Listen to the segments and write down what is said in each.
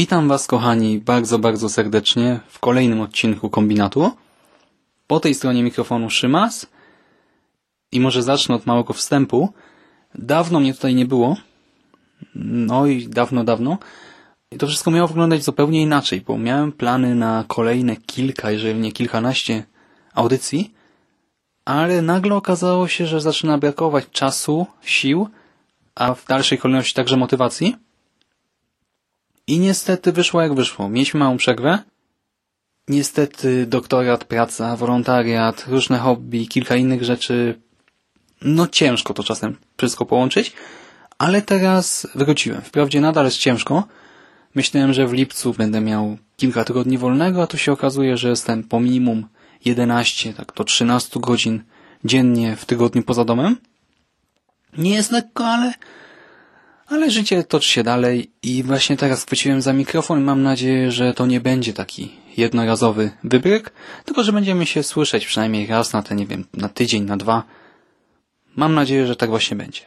Witam Was, kochani, bardzo, bardzo serdecznie w kolejnym odcinku Kombinatu. Po tej stronie mikrofonu Szymas i może zacznę od małego wstępu. Dawno mnie tutaj nie było. No i dawno, dawno. I to wszystko miało wyglądać zupełnie inaczej, bo miałem plany na kolejne kilka, jeżeli nie kilkanaście audycji, ale nagle okazało się, że zaczyna brakować czasu, sił, a w dalszej kolejności także motywacji. I niestety wyszło jak wyszło. Mieliśmy małą przerwę. Niestety doktorat, praca, wolontariat, różne hobby, kilka innych rzeczy. No ciężko to czasem wszystko połączyć, ale teraz wróciłem. Wprawdzie nadal jest ciężko. Myślałem, że w lipcu będę miał kilka tygodni wolnego, a tu się okazuje, że jestem po minimum 11, tak do 13 godzin dziennie w tygodniu poza domem. Nie jest lekko, ale ale życie toczy się dalej i właśnie teraz chwyciłem za mikrofon i mam nadzieję, że to nie będzie taki jednorazowy wybryk, tylko że będziemy się słyszeć przynajmniej raz na ten, nie wiem, na tydzień, na dwa. Mam nadzieję, że tak właśnie będzie.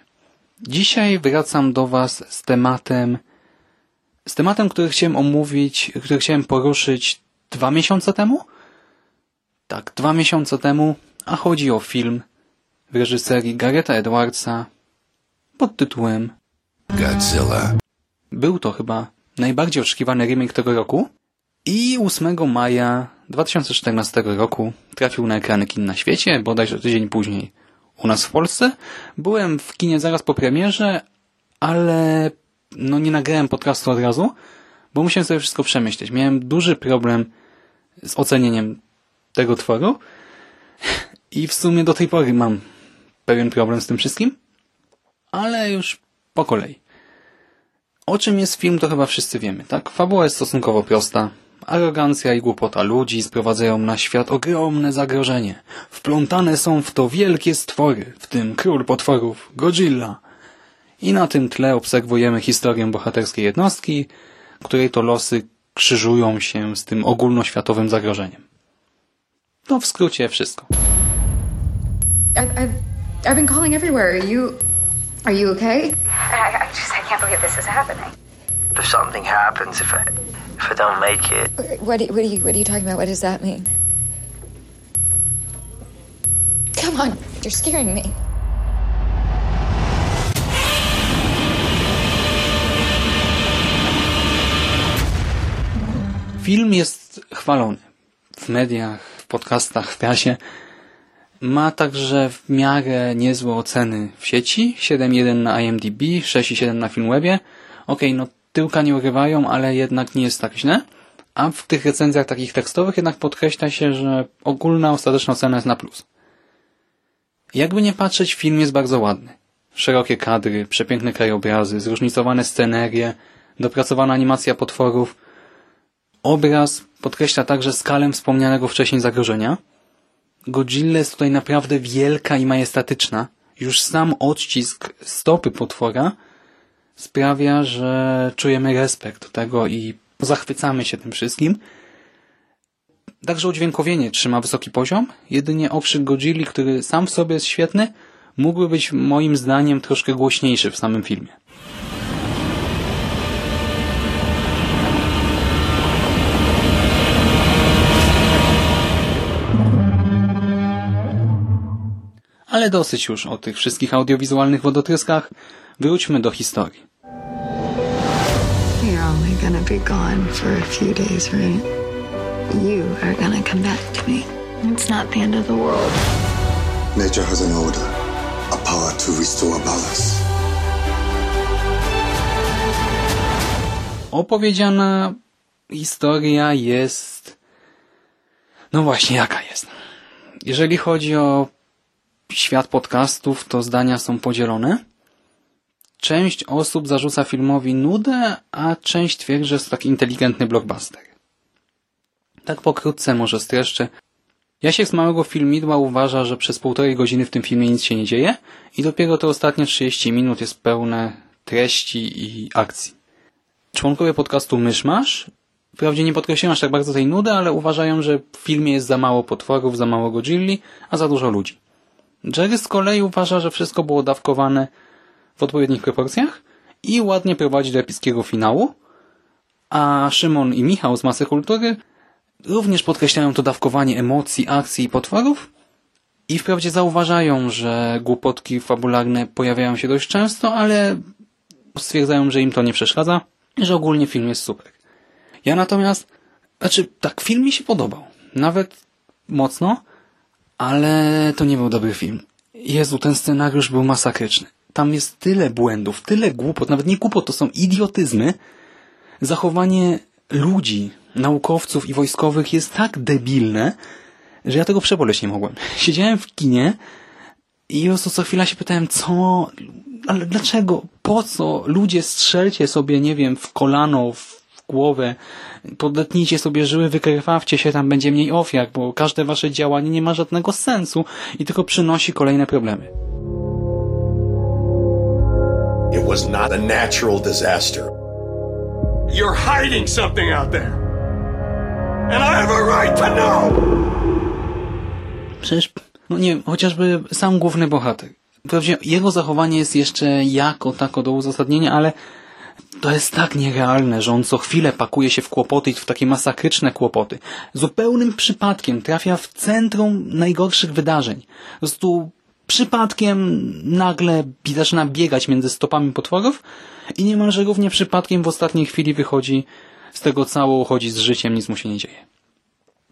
Dzisiaj wracam do Was z tematem, z tematem, który chciałem omówić, który chciałem poruszyć dwa miesiące temu? Tak, dwa miesiące temu, a chodzi o film w reżyserii Gareta Edwardsa pod tytułem Godzilla. Był to chyba najbardziej oczekiwany remake tego roku i 8 maja 2014 roku trafił na ekrany kin na świecie, bodajże tydzień później u nas w Polsce. Byłem w kinie zaraz po premierze, ale no nie nagrałem podcastu od razu, bo musiałem sobie wszystko przemyśleć. Miałem duży problem z ocenieniem tego tworu i w sumie do tej pory mam pewien problem z tym wszystkim, ale już po kolei. O czym jest film, to chyba wszyscy wiemy, tak? Fabuła jest stosunkowo prosta. Arogancja i głupota ludzi sprowadzają na świat ogromne zagrożenie. Wplątane są w to wielkie stwory, w tym król potworów, Godzilla. I na tym tle obserwujemy historię bohaterskiej jednostki, której to losy krzyżują się z tym ogólnoświatowym zagrożeniem. To w skrócie wszystko. I've, I've, I've been calling everywhere. You, are you okay? I, I just, I can't believe this is happening. If something happens, if I, if I don't make it, uh, What, what, are you, what are you talking about? What does that mean? Come on, you're scaring me. Film jest chwalony w mediach, w podcastach, w prasie. Ma także w miarę niezłe oceny w sieci. 7.1 na IMDb, 6.7 na Filmwebie. Okej, okay, no tyłka nie urywają, ale jednak nie jest tak źle. A w tych recenzjach takich tekstowych jednak podkreśla się, że ogólna ostateczna ocena jest na plus. Jakby nie patrzeć, film jest bardzo ładny. Szerokie kadry, przepiękne krajobrazy, zróżnicowane scenerie, dopracowana animacja potworów. Obraz podkreśla także skalę wspomnianego wcześniej zagrożenia. Godzilla jest tutaj naprawdę wielka i majestatyczna. Już sam odcisk stopy potwora sprawia, że czujemy respekt do tego i zachwycamy się tym wszystkim. Także udźwiękowienie trzyma wysoki poziom, jedynie okrzyk Godzilli, który sam w sobie jest świetny, mógłby być moim zdaniem troszkę głośniejszy w samym filmie. Ale dosyć już o tych wszystkich audiowizualnych wodotryskach. Wróćmy do historii. You're only gonna be gone for a few days, right? You are gonna come back to me. It's not the end of the world. Nature has an order, a power to restore balance. Opowiedziana historia jest... No właśnie, jaka jest? Jeżeli chodzi o świat podcastów, to zdania są podzielone. Część osób zarzuca filmowi nudę, a część twierdzi, że jest to taki inteligentny blockbuster. Tak pokrótce może streszczę. Jasiek z małego filmidła uważa, że przez półtorej godziny w tym filmie nic się nie dzieje i dopiero te ostatnie 30 minut jest pełne treści i akcji. Członkowie podcastu Myszmasz wprawdzie nie podkreślają aż tak bardzo tej nudy, ale uważają, że w filmie jest za mało potworów, za mało Godzilli, a za dużo ludzi. Jerry z kolei uważa, że wszystko było dawkowane w odpowiednich proporcjach i ładnie prowadzi do epickiego finału, A Szymon i Michał z Masy Kultury również podkreślają to dawkowanie emocji, akcji i potworów i wprawdzie zauważają, że głupotki fabularne pojawiają się dość często, ale stwierdzają, że im to nie przeszkadza, że ogólnie film jest super. Ja natomiast, znaczy tak, film mi się podobał. Nawet mocno, ale to nie był dobry film. Jezu, ten scenariusz był masakryczny. Tam jest tyle błędów, tyle głupot, nawet nie głupot, to są idiotyzmy. Zachowanie ludzi, naukowców i wojskowych jest tak debilne, że ja tego przeboleć nie mogłem. Siedziałem w kinie i po co chwila się pytałem, co, ale dlaczego, po co, ludzie strzelcie sobie, nie wiem, w kolano, w głowę, podetnijcie sobie żyły, wykrwawcie się, tam będzie mniej ofiar, bo każde wasze działanie nie ma żadnego sensu i tylko przynosi kolejne problemy. It was not a natural disaster. You're hiding something out there. And I have a right to know! Przecież, no nie chociażby sam główny bohater. Wprawdzie jego zachowanie jest jeszcze jako tako do uzasadnienia, ale to jest tak nierealne, że on co chwilę pakuje się w kłopoty i w takie masakryczne kłopoty. Zupełnym przypadkiem trafia w centrum najgorszych wydarzeń. Po prostu przypadkiem nagle zaczyna biegać między stopami potworów i niemalże równie przypadkiem w ostatniej chwili wychodzi z tego cało, uchodzi z życiem, nic mu się nie dzieje.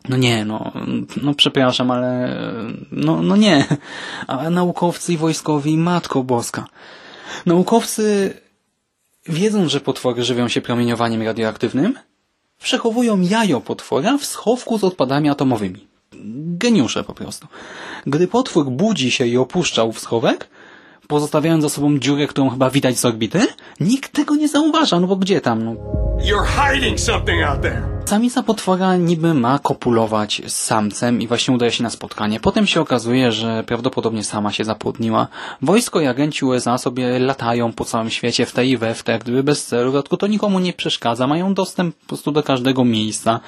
No nie, no, no przepraszam, ale no, no nie. A naukowcy i wojskowi, matko boska. Naukowcy wiedzą, że potwory żywią się promieniowaniem radioaktywnym, przechowują jajo potwora w schowku z odpadami atomowymi. Geniusze po prostu. Gdy potwór budzi się i opuszcza ów schowek, pozostawiając za sobą dziurę, którą chyba widać z orbity, nikt tego nie zauważa, no bo gdzie tam, no. You're hiding something out there. Samica potwora niby ma kopulować z samcem i właśnie udaje się na spotkanie. Potem się okazuje, że prawdopodobnie sama się zapłodniła. Wojsko i agenci USA sobie latają po całym świecie w te i we w te, gdyby bez celu. W dodatku to nikomu nie przeszkadza. Mają dostęp po prostu do każdego miejsca.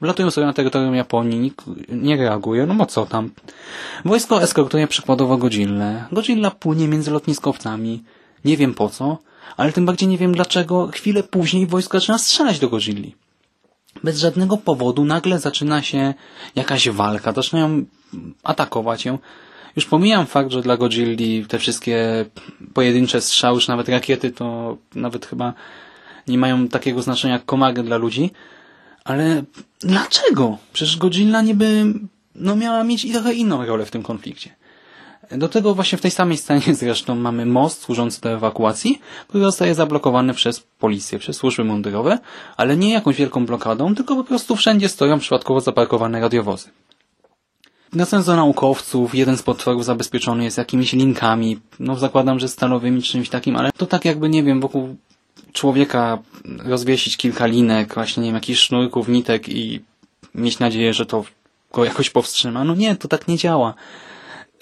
Wlatują sobie na terytorium Japonii, nikt nie reaguje. No bo co tam? Wojsko eskortuje przykładowo Godzillę. Godzilla płynie między lotniskowcami. Nie wiem po co, ale tym bardziej nie wiem dlaczego chwilę później wojsko zaczyna strzelać do Godzilli bez żadnego powodu nagle zaczyna się jakaś walka, zaczynają atakować ją. Już pomijam fakt, że dla Godzilli te wszystkie pojedyncze strzały, czy nawet rakiety, to nawet chyba nie mają takiego znaczenia jak komary dla ludzi, ale dlaczego? Przecież Godzilla niby no, miała mieć trochę inną rolę w tym konflikcie. Do tego właśnie w tej samej scenie zresztą mamy most służący do ewakuacji, który zostaje zablokowany przez policję, przez służby mundurowe, ale nie jakąś wielką blokadą, tylko po prostu wszędzie stoją przypadkowo zaparkowane radiowozy. Wracając do naukowców, jeden z potworów zabezpieczony jest jakimiś linkami, no zakładam, że stalowymi czy czymś takim, ale to tak jakby, nie wiem, wokół człowieka rozwiesić kilka linek, właśnie, nie wiem, jakichś sznurków, nitek i mieć nadzieję, że to go jakoś powstrzyma. No nie, to tak nie działa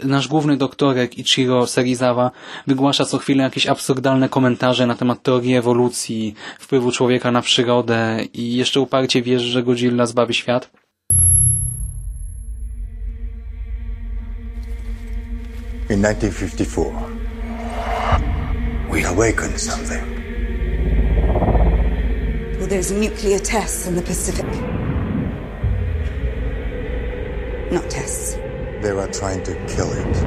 nasz główny doktorek Ichiro Serizawa wygłasza co chwilę jakieś absurdalne komentarze na temat teorii ewolucji, wpływu człowieka na przyrodę i jeszcze uparcie wierzy, że Godzilla zbawi świat. In 1954, we awakened something. Well, there's nuclear tests in the Pacific. Not tests. They were trying to kill it.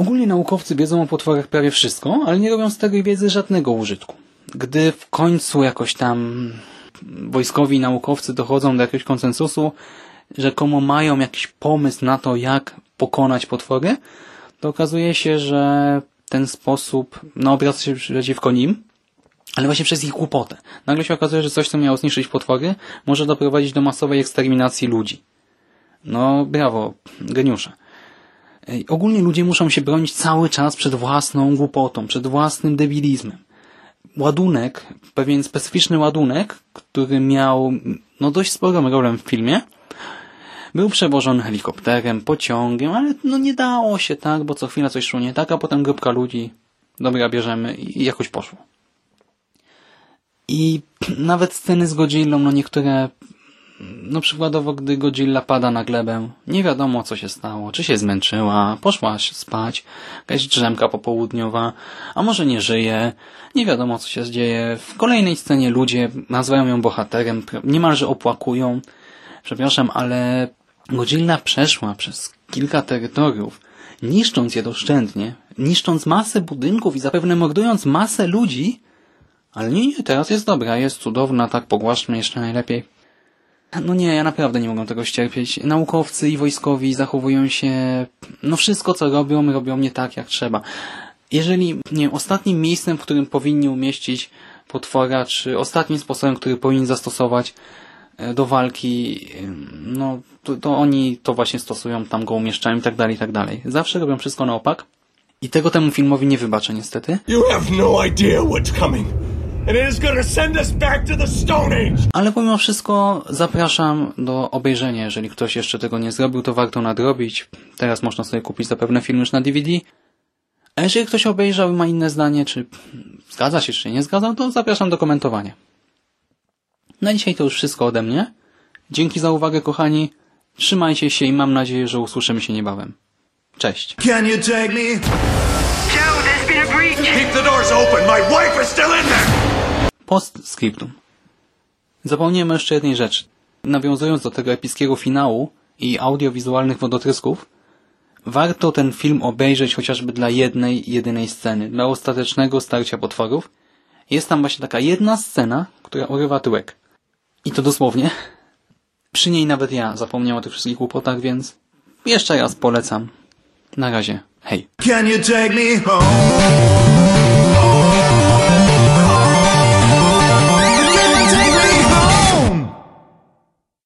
Ogólnie naukowcy wiedzą o potworach prawie wszystko, ale nie robią z tej wiedzy żadnego użytku. Gdy w końcu jakoś tam wojskowi naukowcy dochodzą do jakiegoś konsensusu, że komu mają jakiś pomysł na to, jak pokonać potwory, to okazuje się, że ten sposób no, obraca się przeciwko nim, ale właśnie przez ich głupotę. Nagle się okazuje, że coś, co miało zniszczyć potwory, może doprowadzić do masowej eksterminacji ludzi. No, brawo, geniusze. Ogólnie ludzie muszą się bronić cały czas przed własną głupotą, przed własnym debilizmem. Ładunek, pewien specyficzny ładunek, który miał no dość sporą rolę w filmie, był przewożony helikopterem, pociągiem, ale no nie dało się tak, bo co chwila coś szło nie tak, a potem grupka ludzi, dobra, bierzemy i jakoś poszło. I nawet sceny z Godzillą, no niektóre no przykładowo, gdy Godzilla pada na glebę, nie wiadomo co się stało, czy się zmęczyła, poszła spać, jakaś drzemka popołudniowa, a może nie żyje, nie wiadomo co się dzieje. W kolejnej scenie ludzie nazywają ją bohaterem, niemalże opłakują. Przepraszam, ale Godzilla przeszła przez kilka terytoriów, niszcząc je doszczętnie, niszcząc masę budynków i zapewne mordując masę ludzi, ale nie, nie, teraz jest dobra, jest cudowna, tak pogłaszczmy jeszcze najlepiej. No nie, ja naprawdę nie mogę tego ścierpieć. Naukowcy i wojskowi zachowują się... No wszystko co robią, robią nie tak jak trzeba. Jeżeli, nie ostatnim miejscem, w którym powinni umieścić potwora, czy ostatnim sposobem, który powinni zastosować e, do walki, no to, to oni to właśnie stosują, tam go umieszczają i tak dalej, i tak dalej. Zawsze robią wszystko na opak i tego temu filmowi nie wybaczę niestety. You have no idea what's coming. And it is gonna send us back to the Stone Age! Ale pomimo wszystko zapraszam do obejrzenia. Jeżeli ktoś jeszcze tego nie zrobił, to warto nadrobić. Teraz można sobie kupić zapewne film już na DVD. A jeżeli ktoś obejrzał i ma inne zdanie, czy zgadza się, czy nie zgadza, to zapraszam do komentowania. Na dzisiaj to już wszystko ode mnie. Dzięki za uwagę, kochani. Trzymajcie się i mam nadzieję, że usłyszymy się niebawem. Cześć. Can you take me? Joe, there's been a breach! Keep the doors open! My wife is still in there! Postscriptum. Zapomniałem jeszcze jednej rzeczy. Nawiązując do tego epickiego finału i audiowizualnych wodotrysków, warto ten film obejrzeć chociażby dla jednej, jedynej sceny, dla ostatecznego starcia potworów. Jest tam właśnie taka jedna scena, która urywa tyłek. I to dosłownie. Przy niej nawet ja zapomniałem o tych wszystkich kłopotach, więc jeszcze raz polecam. Na razie. Hej.